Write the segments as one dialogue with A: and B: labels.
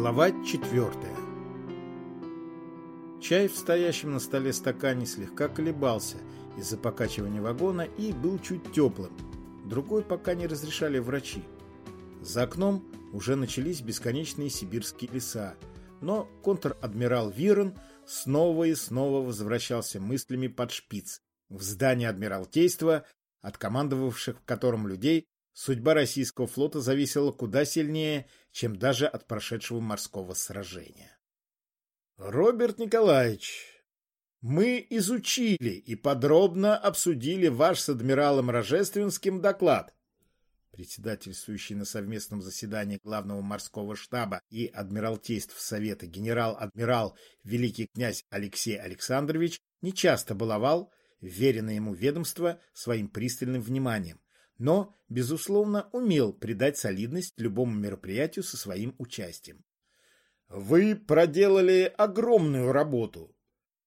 A: Глава четвертая Чай в стоящем на столе стакане слегка колебался из-за покачивания вагона и был чуть теплым. Другой пока не разрешали врачи. За окном уже начались бесконечные сибирские леса, но контр-адмирал Вирон снова и снова возвращался мыслями под шпиц в здание Адмиралтейства, от командовавших в котором людей судьба российского флота зависела куда сильнее, чем даже от прошедшего морского сражения. Роберт Николаевич, мы изучили и подробно обсудили ваш с адмиралом Рожественским доклад. Председательствующий на совместном заседании главного морского штаба и адмиралтейств Совета генерал-адмирал великий князь Алексей Александрович нечасто баловал веренное ему ведомство своим пристальным вниманием, но, безусловно, умел придать солидность любому мероприятию со своим участием. Вы проделали огромную работу.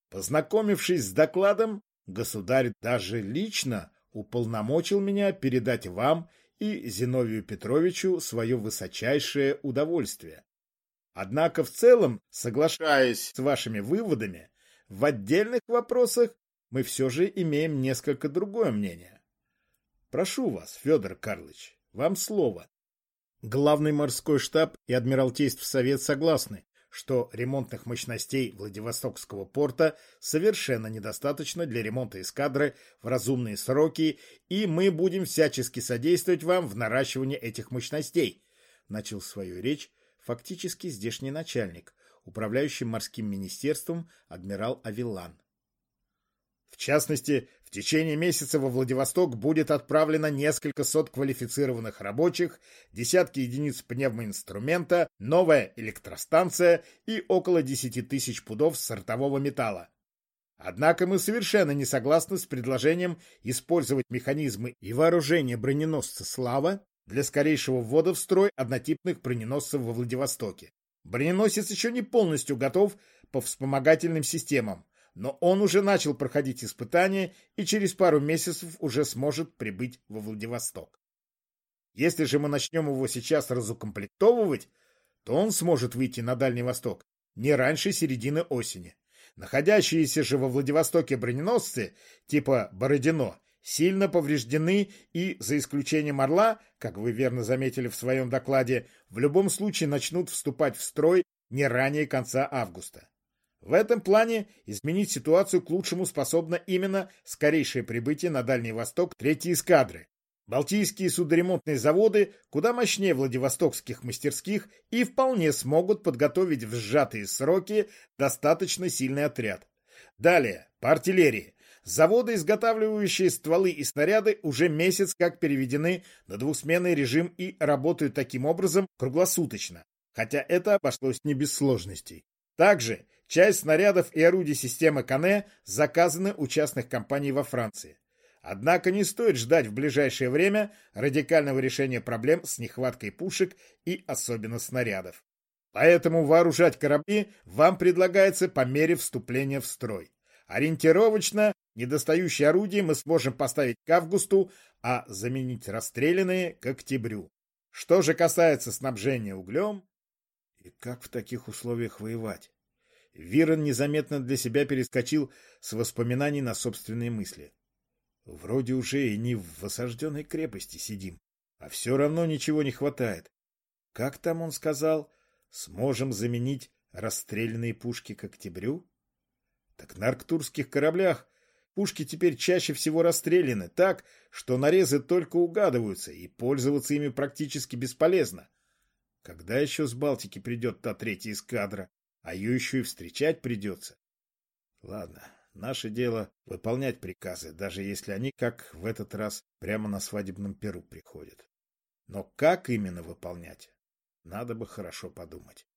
A: Познакомившись с докладом, государь даже лично уполномочил меня передать вам и Зиновию Петровичу свое высочайшее удовольствие. Однако в целом, соглашаясь с вашими выводами, в отдельных вопросах мы все же имеем несколько другое мнение. Прошу вас, Федор Карлович, вам слово. Главный морской штаб и Адмиралтейств Совет согласны, что ремонтных мощностей Владивостокского порта совершенно недостаточно для ремонта эскадры в разумные сроки, и мы будем всячески содействовать вам в наращивании этих мощностей, начал свою речь фактически здешний начальник, управляющий морским министерством адмирал Авилан. В частности, в течение месяца во Владивосток будет отправлено несколько сот квалифицированных рабочих, десятки единиц пневмоинструмента, новая электростанция и около 10 тысяч пудов сортового металла. Однако мы совершенно не согласны с предложением использовать механизмы и вооружение броненосца «Слава» для скорейшего ввода в строй однотипных броненосцев во Владивостоке. Броненосец еще не полностью готов по вспомогательным системам, но он уже начал проходить испытания и через пару месяцев уже сможет прибыть во Владивосток. Если же мы начнем его сейчас разукомплектовывать, то он сможет выйти на Дальний Восток не раньше середины осени. Находящиеся же во Владивостоке броненосцы типа «Бородино» сильно повреждены и, за исключением «Орла», как вы верно заметили в своем докладе, в любом случае начнут вступать в строй не ранее конца августа. В этом плане изменить ситуацию к лучшему способно именно скорейшее прибытие на Дальний Восток третьей эскадры. Балтийские судоремонтные заводы куда мощнее владивостокских мастерских и вполне смогут подготовить в сжатые сроки достаточно сильный отряд. Далее, по артиллерии. Заводы, изготавливающие стволы и снаряды, уже месяц как переведены на двухсменный режим и работают таким образом круглосуточно, хотя это обошлось не без сложностей. Также часть снарядов и орудий системы Кане заказаны у частных компаний во Франции. Однако не стоит ждать в ближайшее время радикального решения проблем с нехваткой пушек и особенно снарядов. Поэтому вооружать корабли вам предлагается по мере вступления в строй. Ориентировочно недостающие орудия мы сможем поставить к августу, а заменить расстрелянные к октябрю. Что же касается снабжения углем, и как в таких условиях воевать? Вирон незаметно для себя перескочил с воспоминаний на собственные мысли. Вроде уже и не в осажденной крепости сидим, а все равно ничего не хватает. Как там он сказал? Сможем заменить расстрелянные пушки к октябрю? Так на арктурских кораблях пушки теперь чаще всего расстреляны так, что нарезы только угадываются, и пользоваться ими практически бесполезно. Когда еще с Балтики придет та третья эскадра? А ее еще и встречать придется. Ладно, наше дело выполнять приказы, даже если они, как в этот раз, прямо на свадебном перу приходят. Но как именно выполнять, надо бы хорошо подумать.